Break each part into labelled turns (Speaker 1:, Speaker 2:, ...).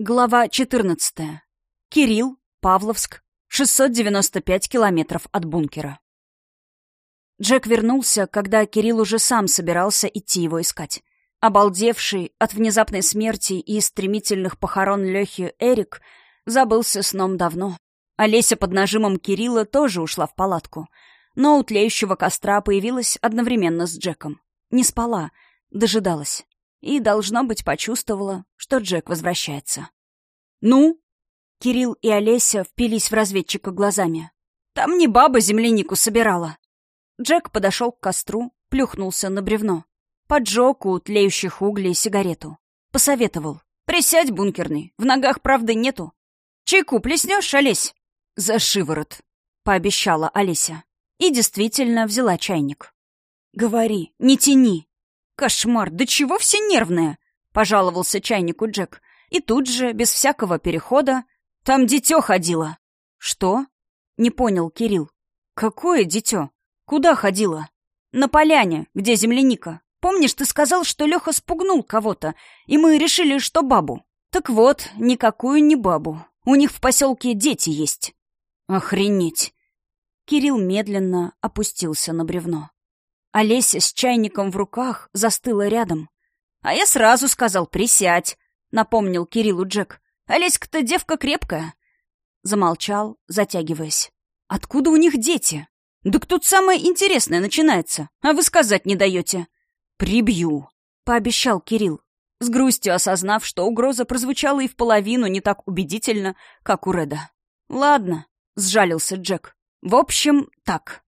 Speaker 1: Глава 14. Кирилл, Павловск, 695 километров от бункера. Джек вернулся, когда Кирилл уже сам собирался идти его искать. Обалдевший от внезапной смерти и стремительных похорон Лехи Эрик забылся сном давно. Олеся под нажимом Кирилла тоже ушла в палатку, но у тлеющего костра появилась одновременно с Джеком. Не спала, дожидалась и, должно быть, почувствовала, что Джек возвращается. «Ну?» Кирилл и Олеся впились в разведчика глазами. «Там не баба землянику собирала». Джек подошел к костру, плюхнулся на бревно. Поджег у тлеющих углей сигарету. Посоветовал. «Присядь, бункерный, в ногах правды нету. Чайку плеснешь, Олесь?» «За шиворот», — пообещала Олеся. И действительно взяла чайник. «Говори, не тяни», «Кошмар, да чего все нервные?» — пожаловался чайнику Джек. И тут же, без всякого перехода, там дитё ходило. «Что?» — не понял Кирилл. «Какое дитё? Куда ходила?» «На поляне, где земляника. Помнишь, ты сказал, что Леха спугнул кого-то, и мы решили, что бабу?» «Так вот, никакую не бабу. У них в поселке дети есть». «Охренеть!» Кирилл медленно опустился на бревно. Олеся с чайником в руках застыла рядом. «А я сразу сказал, присядь», — напомнил Кириллу Джек. «Олеська-то девка крепкая». Замолчал, затягиваясь. «Откуда у них дети?» «Да тут самое интересное начинается, а вы сказать не даете». «Прибью», — пообещал Кирилл, с грустью осознав, что угроза прозвучала и в половину не так убедительно, как у Реда. «Ладно», — сжалился Джек. «В общем, так».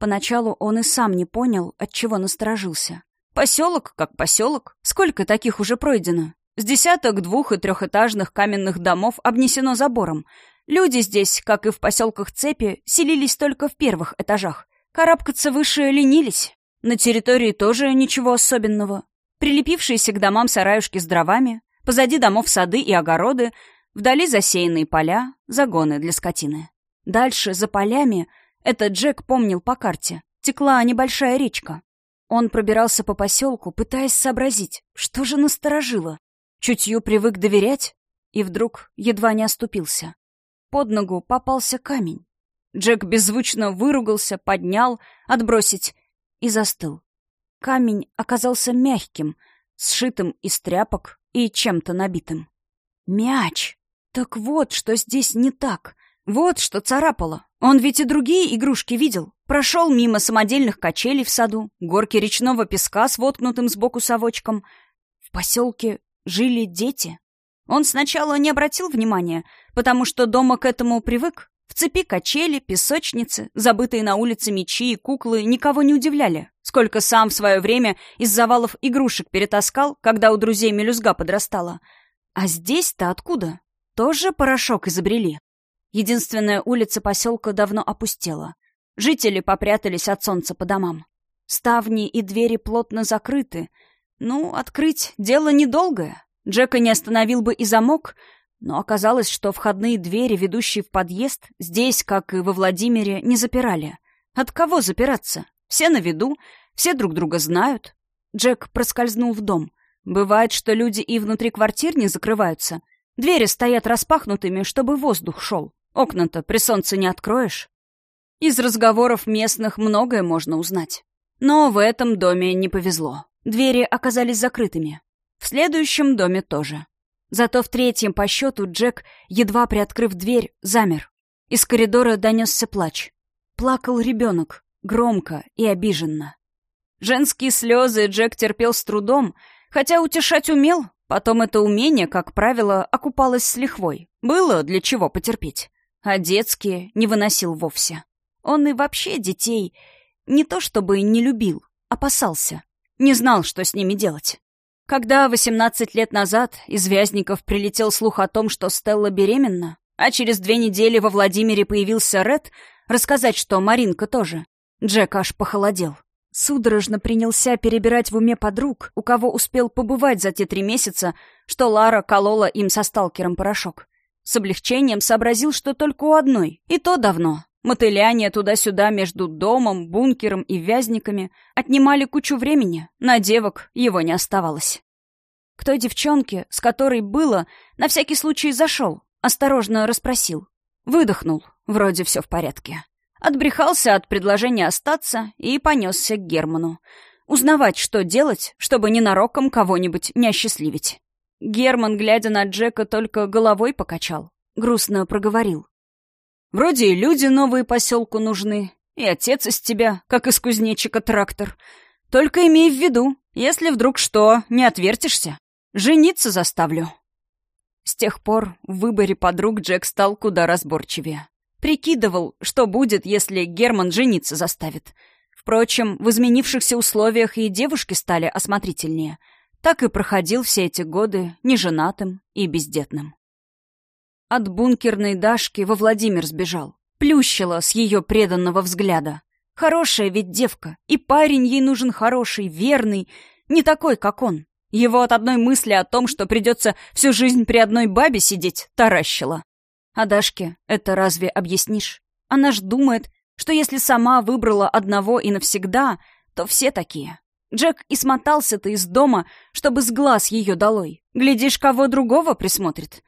Speaker 1: Поначалу он и сам не понял, от чего насторожился. Поселок как поселок. Сколько таких уже пройдено? С десяток двух- и трехэтажных каменных домов обнесено забором. Люди здесь, как и в поселках Цепи, селились только в первых этажах. Карабкаться выше ленились. На территории тоже ничего особенного. Прилепившиеся к домам сараюшки с дровами, позади домов сады и огороды, вдали засеянные поля, загоны для скотины. Дальше, за полями, это Джек помнил по карте. Текла небольшая речка. Он пробирался по поселку, пытаясь сообразить, что же насторожило. Чутью привык доверять, и вдруг едва не оступился. Под ногу попался камень. Джек беззвучно выругался, поднял, отбросить, и застыл. Камень оказался мягким, сшитым из тряпок и чем-то набитым. Мяч! Так вот, что здесь не так. Вот что царапало. Он ведь и другие игрушки видел. Прошел мимо самодельных качелей в саду, горки речного песка с воткнутым сбоку совочком. В поселке жили дети. Он сначала не обратил внимания, потому что дома к этому привык. В цепи качели, песочницы, забытые на улице мечи и куклы никого не удивляли. Сколько сам в свое время из завалов игрушек перетаскал, когда у друзей мелюзга подрастала. А здесь-то откуда? Тоже порошок изобрели. Единственная улица поселка давно опустела. Жители попрятались от солнца по домам. Ставни и двери плотно закрыты. Ну, открыть дело недолгое. Джека не остановил бы и замок, но оказалось, что входные двери, ведущие в подъезд, здесь, как и во Владимире, не запирали. От кого запираться? Все на виду, все друг друга знают. Джек проскользнул в дом. Бывает, что люди и внутри квартир не закрываются. Двери стоят распахнутыми, чтобы воздух шел. Окна-то при солнце не откроешь. Из разговоров местных многое можно узнать. Но в этом доме не повезло. Двери оказались закрытыми. В следующем доме тоже. Зато в третьем по счету Джек, едва приоткрыв дверь, замер. Из коридора донесся плач. Плакал ребенок, громко и обиженно. Женские слезы Джек терпел с трудом, хотя утешать умел, потом это умение, как правило, окупалось с лихвой. Было для чего потерпеть а детские не выносил вовсе. Он и вообще детей не то чтобы не любил, опасался, не знал, что с ними делать. Когда 18 лет назад из Вязников прилетел слух о том, что Стелла беременна, а через две недели во Владимире появился Ред, рассказать, что Маринка тоже, Джек аж похолодел. Судорожно принялся перебирать в уме подруг, у кого успел побывать за те три месяца, что Лара колола им со сталкером порошок. С облегчением сообразил, что только у одной, и то давно. Мотыляние туда-сюда между домом, бункером и вязниками отнимали кучу времени, на девок его не оставалось. К той девчонке, с которой было, на всякий случай зашел, осторожно расспросил. Выдохнул, вроде все в порядке. Отбрехался от предложения остаться и понесся к Герману. Узнавать, что делать, чтобы ненароком кого-нибудь не осчастливить. Герман, глядя на Джека, только головой покачал. Грустно проговорил. «Вроде и люди новые поселку нужны, и отец из тебя, как из кузнечика трактор. Только имей в виду, если вдруг что, не отвертишься, жениться заставлю». С тех пор в выборе подруг Джек стал куда разборчивее. Прикидывал, что будет, если Герман жениться заставит. Впрочем, в изменившихся условиях и девушки стали осмотрительнее. Так и проходил все эти годы неженатым и бездетным. От бункерной Дашки во Владимир сбежал. Плющила с ее преданного взгляда. Хорошая ведь девка, и парень ей нужен хороший, верный, не такой, как он. Его от одной мысли о том, что придется всю жизнь при одной бабе сидеть, таращило. А Дашке это разве объяснишь? Она ж думает, что если сама выбрала одного и навсегда, то все такие. Джек и смотался-то из дома, чтобы с глаз ее долой. Глядишь, кого другого присмотрит.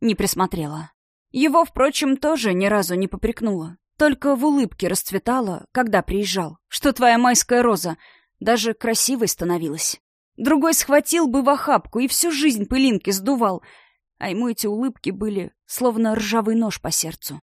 Speaker 1: Не присмотрела. Его, впрочем, тоже ни разу не попрекнула. Только в улыбке расцветала, когда приезжал, что твоя майская роза даже красивой становилась. Другой схватил бы в охапку и всю жизнь пылинки сдувал, а ему эти улыбки были словно ржавый нож по сердцу.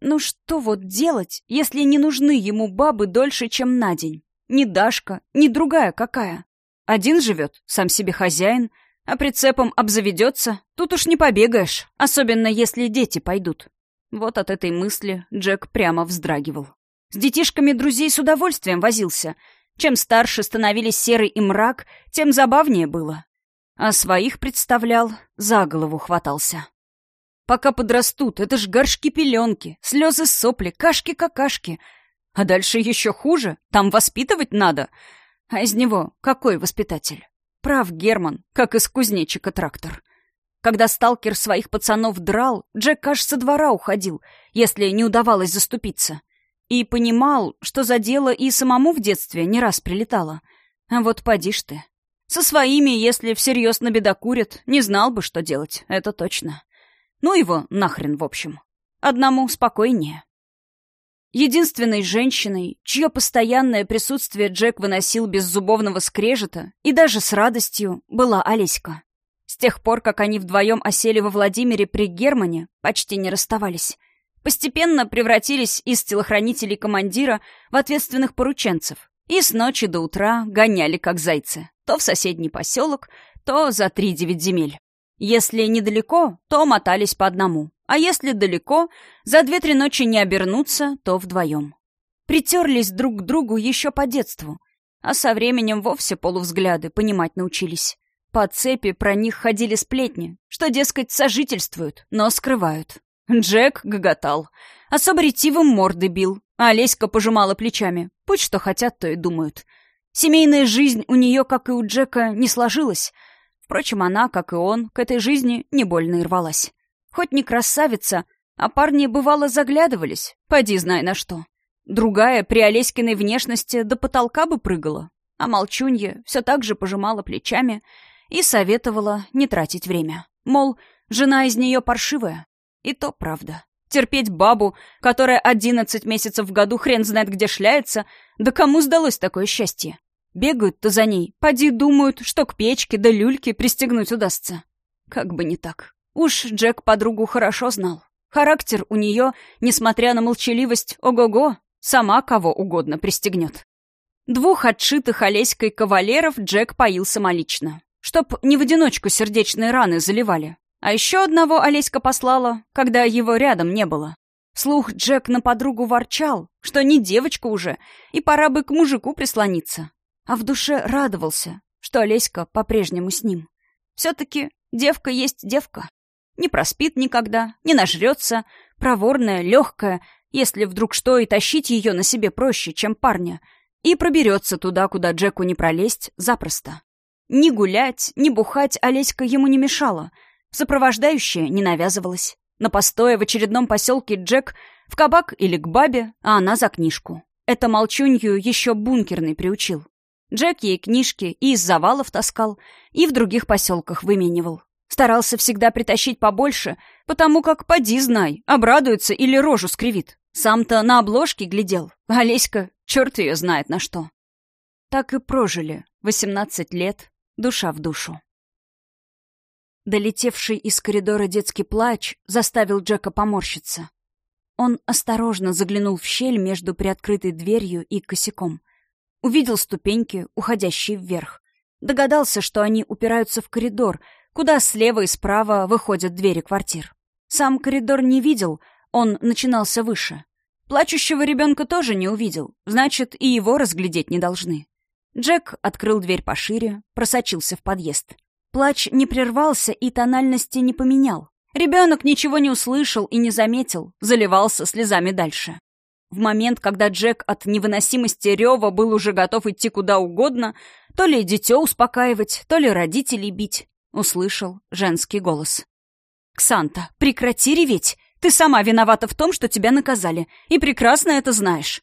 Speaker 1: Ну что вот делать, если не нужны ему бабы дольше, чем на день? Ни Дашка, ни другая какая. Один живет, сам себе хозяин, а прицепом обзаведется, тут уж не побегаешь, особенно если дети пойдут. Вот от этой мысли Джек прямо вздрагивал. С детишками друзей с удовольствием возился — чем старше становились серый и мрак, тем забавнее было. А своих представлял, за голову хватался. Пока подрастут, это ж горшки-пеленки, слезы-сопли, кашки-какашки. А дальше еще хуже, там воспитывать надо. А из него какой воспитатель? Прав Герман, как из кузнечика трактор. Когда сталкер своих пацанов драл, Джек, кажется, двора уходил, если не удавалось заступиться. И понимал, что за дело и самому в детстве не раз прилетало. А вот поди ж ты. Со своими, если всерьез набедокурят, не знал бы, что делать, это точно. Ну его нахрен, в общем. Одному спокойнее. Единственной женщиной, чье постоянное присутствие Джек выносил без зубовного скрежета и даже с радостью, была Олеська. С тех пор, как они вдвоем осели во Владимире при Германе, почти не расставались постепенно превратились из телохранителей командира в ответственных порученцев и с ночи до утра гоняли как зайцы. То в соседний поселок, то за три девять земель. Если недалеко, то мотались по одному. А если далеко, за две-три ночи не обернуться, то вдвоем. Притерлись друг к другу еще по детству, а со временем вовсе полувзгляды понимать научились. По цепи про них ходили сплетни, что, дескать, сожительствуют, но скрывают. Джек гоготал. Особо ретивым морды бил, а Олеська пожимала плечами. Пусть что хотят, то и думают. Семейная жизнь у нее, как и у Джека, не сложилась. Впрочем, она, как и он, к этой жизни не больно и рвалась. Хоть не красавица, а парни, бывало, заглядывались, поди знай на что. Другая при Олеськиной внешности до потолка бы прыгала, а молчунья все так же пожимала плечами и советовала не тратить время. Мол, жена из нее паршивая, и то правда. Терпеть бабу, которая одиннадцать месяцев в году хрен знает где шляется, да кому сдалось такое счастье? Бегают-то за ней, поди думают, что к печке да люльке пристегнуть удастся. Как бы не так. Уж Джек подругу хорошо знал. Характер у нее, несмотря на молчаливость, ого-го, сама кого угодно пристегнет. Двух отшитых Олеськой кавалеров Джек поил самолично, чтоб не в одиночку сердечные раны заливали, а еще одного Олеська послала, когда его рядом не было. Слух Джек на подругу ворчал, что не девочка уже, и пора бы к мужику прислониться. А в душе радовался, что Олеська по-прежнему с ним. Все-таки девка есть девка. Не проспит никогда, не нажрется, проворная, легкая, если вдруг что, и тащить ее на себе проще, чем парня, и проберется туда, куда Джеку не пролезть, запросто. Ни гулять, ни бухать Олеська ему не мешала — Сопровождающая не навязывалась. На постое в очередном поселке Джек в кабак или к бабе, а она за книжку. Это молчунью еще бункерный приучил. Джек ей книжки и из завалов таскал, и в других поселках выменивал. Старался всегда притащить побольше, потому как, поди знай, обрадуется или рожу скривит. Сам-то на обложке глядел, а Леська черт ее знает на что. Так и прожили восемнадцать лет, душа в душу. Долетевший из коридора детский плач заставил Джека поморщиться. Он осторожно заглянул в щель между приоткрытой дверью и косяком. Увидел ступеньки, уходящие вверх. Догадался, что они упираются в коридор, куда слева и справа выходят двери квартир. Сам коридор не видел, он начинался выше. Плачущего ребенка тоже не увидел, значит, и его разглядеть не должны. Джек открыл дверь пошире, просочился в подъезд. Плач не прервался и тональности не поменял. Ребенок ничего не услышал и не заметил, заливался слезами дальше. В момент, когда Джек от невыносимости рева был уже готов идти куда угодно, то ли дитё успокаивать, то ли родителей бить, услышал женский голос. «Ксанта, прекрати реветь! Ты сама виновата в том, что тебя наказали, и прекрасно это знаешь!»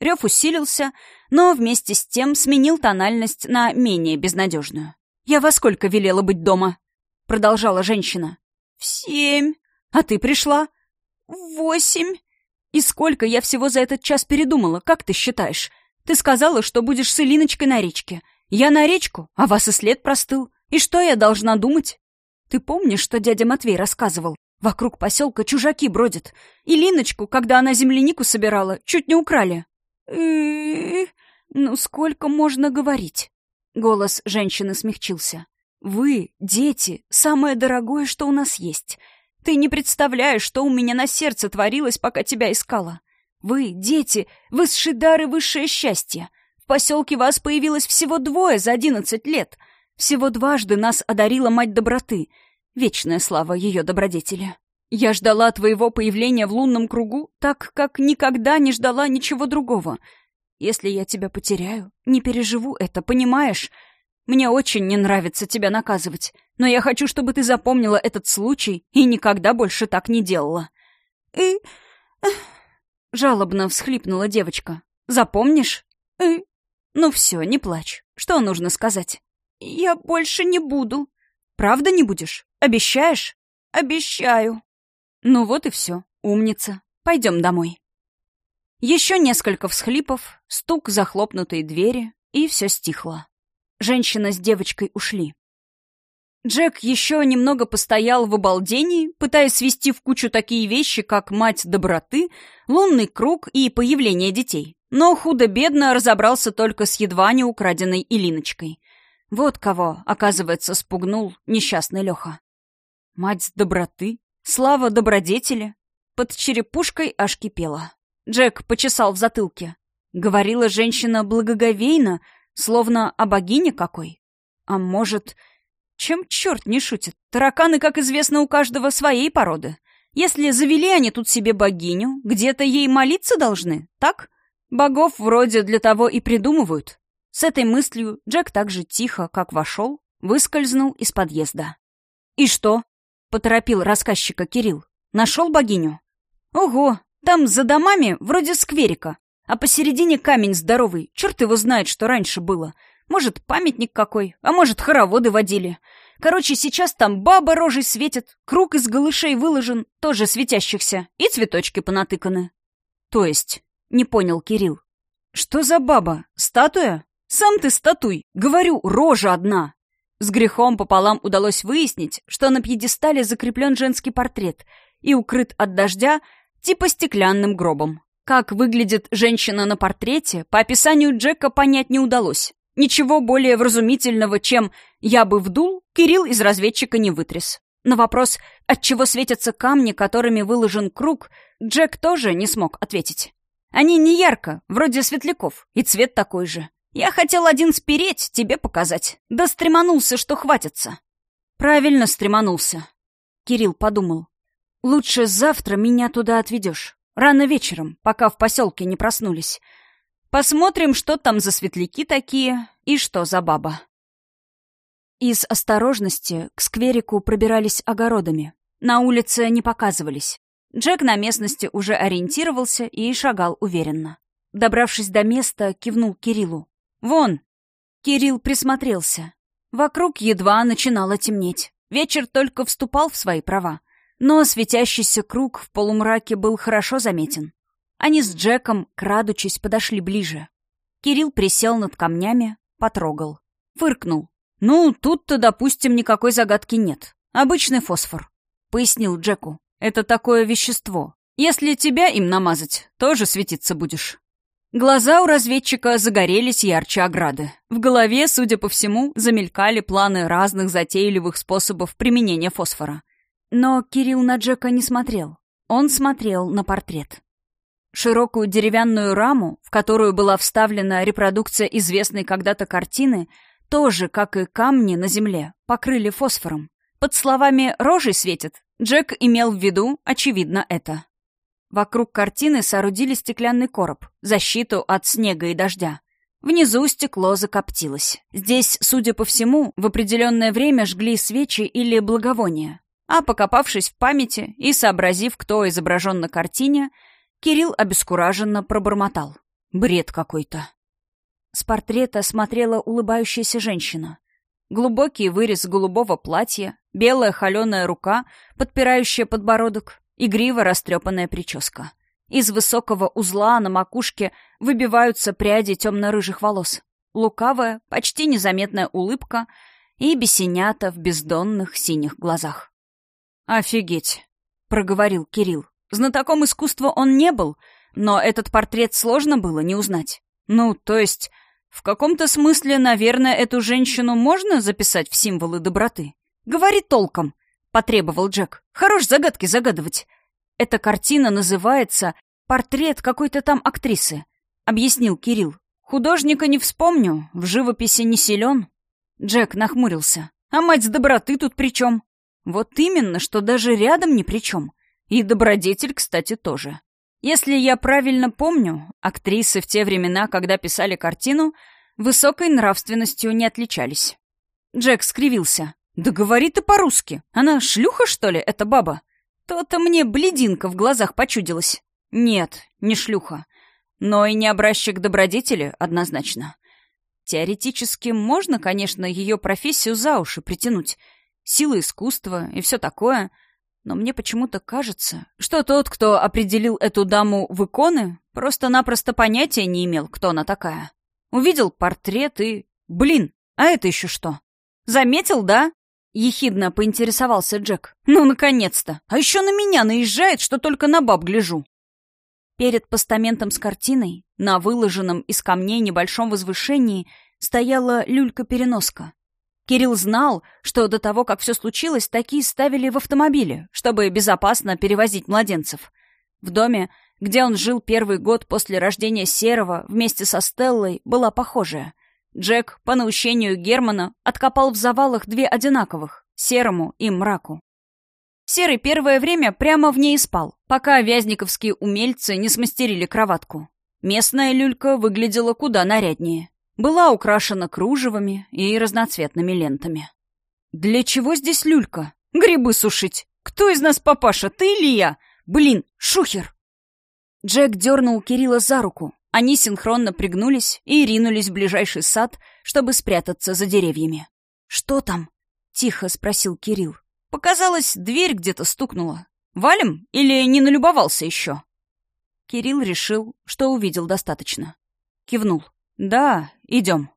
Speaker 1: Рев усилился, но вместе с тем сменил тональность на менее безнадежную. «Я во сколько велела быть дома?» — продолжала женщина. «В семь. А ты пришла?» «В восемь». «И сколько я всего за этот час передумала, как ты считаешь? Ты сказала, что будешь с Илиночкой на речке. Я на речку, а вас и след простыл. И что я должна думать?» «Ты помнишь, что дядя Матвей рассказывал? Вокруг поселка чужаки бродят. И Линочку, когда она землянику собирала, чуть не украли». «Ну сколько можно говорить?» Голос женщины смягчился. «Вы, дети, самое дорогое, что у нас есть. Ты не представляешь, что у меня на сердце творилось, пока тебя искала. Вы, дети, дар и высшее счастье. В поселке вас появилось всего двое за одиннадцать лет. Всего дважды нас одарила мать доброты. Вечная слава ее добродетели. Я ждала твоего появления в лунном кругу, так как никогда не ждала ничего другого. Если я тебя потеряю, не переживу это, понимаешь?» Мне очень не нравится тебя наказывать, но я хочу, чтобы ты запомнила этот случай и никогда больше так не делала». «И...» Жалобно всхлипнула девочка. «Запомнишь?» «И...» «Ну все, не плачь. Что нужно сказать?» «Я больше не буду». «Правда не будешь? Обещаешь?» «Обещаю». «Ну вот и все. Умница. Пойдем домой». Еще несколько всхлипов, стук захлопнутой двери, и все стихло. Женщина с девочкой ушли. Джек еще немного постоял в обалдении, пытаясь свести в кучу такие вещи, как мать доброты, лунный круг и появление детей. Но худо-бедно разобрался только с едва не украденной Илиночкой. Вот кого, оказывается, спугнул несчастный Леха. Мать доброты? Слава добродетели? Под черепушкой аж кипела. Джек почесал в затылке. Говорила женщина благоговейно, Словно о богине какой? А может... Чем черт не шутит? Тараканы, как известно, у каждого своей породы. Если завели они тут себе богиню, где-то ей молиться должны, так? Богов вроде для того и придумывают. С этой мыслью Джек так же тихо, как вошел, выскользнул из подъезда. «И что?» — поторопил рассказчика Кирилл. «Нашел богиню?» «Ого, там за домами вроде скверика. А посередине камень здоровый. Черт его знает, что раньше было. Может, памятник какой, а может, хороводы водили. Короче, сейчас там баба рожей светит, круг из голышей выложен, тоже светящихся, и цветочки понатыканы. То есть, не понял Кирилл. Что за баба? Статуя? Сам ты статуй. Говорю, рожа одна. С грехом пополам удалось выяснить, что на пьедестале закреплен женский портрет и укрыт от дождя типа стеклянным гробом. Как выглядит женщина на портрете, по описанию Джека понять не удалось. Ничего более вразумительного, чем «я бы вдул», Кирилл из разведчика не вытряс. На вопрос, от чего светятся камни, которыми выложен круг, Джек тоже не смог ответить. Они не ярко, вроде светляков, и цвет такой же. Я хотел один спереть, тебе показать. Да стреманулся, что хватится. Правильно стреманулся. Кирилл подумал. Лучше завтра меня туда отведешь. Рано вечером, пока в поселке не проснулись. Посмотрим, что там за светляки такие и что за баба. Из осторожности к скверику пробирались огородами. На улице не показывались. Джек на местности уже ориентировался и шагал уверенно. Добравшись до места, кивнул Кириллу. «Вон!» Кирилл присмотрелся. Вокруг едва начинало темнеть. Вечер только вступал в свои права. Но светящийся круг в полумраке был хорошо заметен. Они с Джеком, крадучись, подошли ближе. Кирилл присел над камнями, потрогал. Фыркнул. «Ну, тут-то, допустим, никакой загадки нет. Обычный фосфор», — пояснил Джеку. «Это такое вещество. Если тебя им намазать, тоже светиться будешь». Глаза у разведчика загорелись ярче ограды. В голове, судя по всему, замелькали планы разных затейливых способов применения фосфора. Но Кирилл на Джека не смотрел. Он смотрел на портрет. Широкую деревянную раму, в которую была вставлена репродукция известной когда-то картины, тоже, как и камни на земле, покрыли фосфором. Под словами «рожей светит» Джек имел в виду, очевидно, это. Вокруг картины соорудили стеклянный короб, защиту от снега и дождя. Внизу стекло закоптилось. Здесь, судя по всему, в определенное время жгли свечи или благовония. А покопавшись в памяти и сообразив, кто изображен на картине, Кирилл обескураженно пробормотал. Бред какой-то. С портрета смотрела улыбающаяся женщина. Глубокий вырез голубого платья, белая холеная рука, подпирающая подбородок, игриво растрепанная прическа. Из высокого узла на макушке выбиваются пряди темно-рыжих волос. Лукавая, почти незаметная улыбка и бесенята в бездонных синих глазах. «Офигеть!» — проговорил Кирилл. Знатоком искусства он не был, но этот портрет сложно было не узнать. Ну, то есть, в каком-то смысле, наверное, эту женщину можно записать в символы доброты. «Говори толком», — потребовал Джек. «Хорош загадки загадывать. Эта картина называется «Портрет какой-то там актрисы», — объяснил Кирилл. «Художника не вспомню, в живописи не силен». Джек нахмурился. «А мать с доброты тут при чем?» «Вот именно, что даже рядом ни при чем. И добродетель, кстати, тоже. Если я правильно помню, актрисы в те времена, когда писали картину, высокой нравственностью не отличались. Джек скривился. «Да говори ты по-русски. Она шлюха, что ли, эта баба? То-то мне блединка в глазах почудилась». «Нет, не шлюха. Но и не образчик добродетели, однозначно. Теоретически можно, конечно, ее профессию за уши притянуть. Силы искусства и все такое — но мне почему-то кажется, что тот, кто определил эту даму в иконы, просто-напросто понятия не имел, кто она такая. Увидел портрет и... Блин, а это еще что? Заметил, да? Ехидно поинтересовался Джек. Ну, наконец-то! А еще на меня наезжает, что только на баб гляжу. Перед постаментом с картиной, на выложенном из камней небольшом возвышении, стояла люлька-переноска. Кирилл знал, что до того, как все случилось, такие ставили в автомобиле, чтобы безопасно перевозить младенцев. В доме, где он жил первый год после рождения Серого вместе со Стеллой, была похожая. Джек, по наущению Германа, откопал в завалах две одинаковых — Серому и Мраку. Серый первое время прямо в ней спал, пока вязниковские умельцы не смастерили кроватку. Местная люлька выглядела куда наряднее была украшена кружевами и разноцветными лентами. «Для чего здесь люлька? Грибы сушить! Кто из нас папаша, ты или я? Блин, шухер!» Джек дернул Кирилла за руку. Они синхронно пригнулись и ринулись в ближайший сад, чтобы спрятаться за деревьями. «Что там?» — тихо спросил Кирилл. «Показалось, дверь где-то стукнула. Валим или не налюбовался еще?» Кирилл решил, что увидел достаточно. Кивнул. «Да, идем».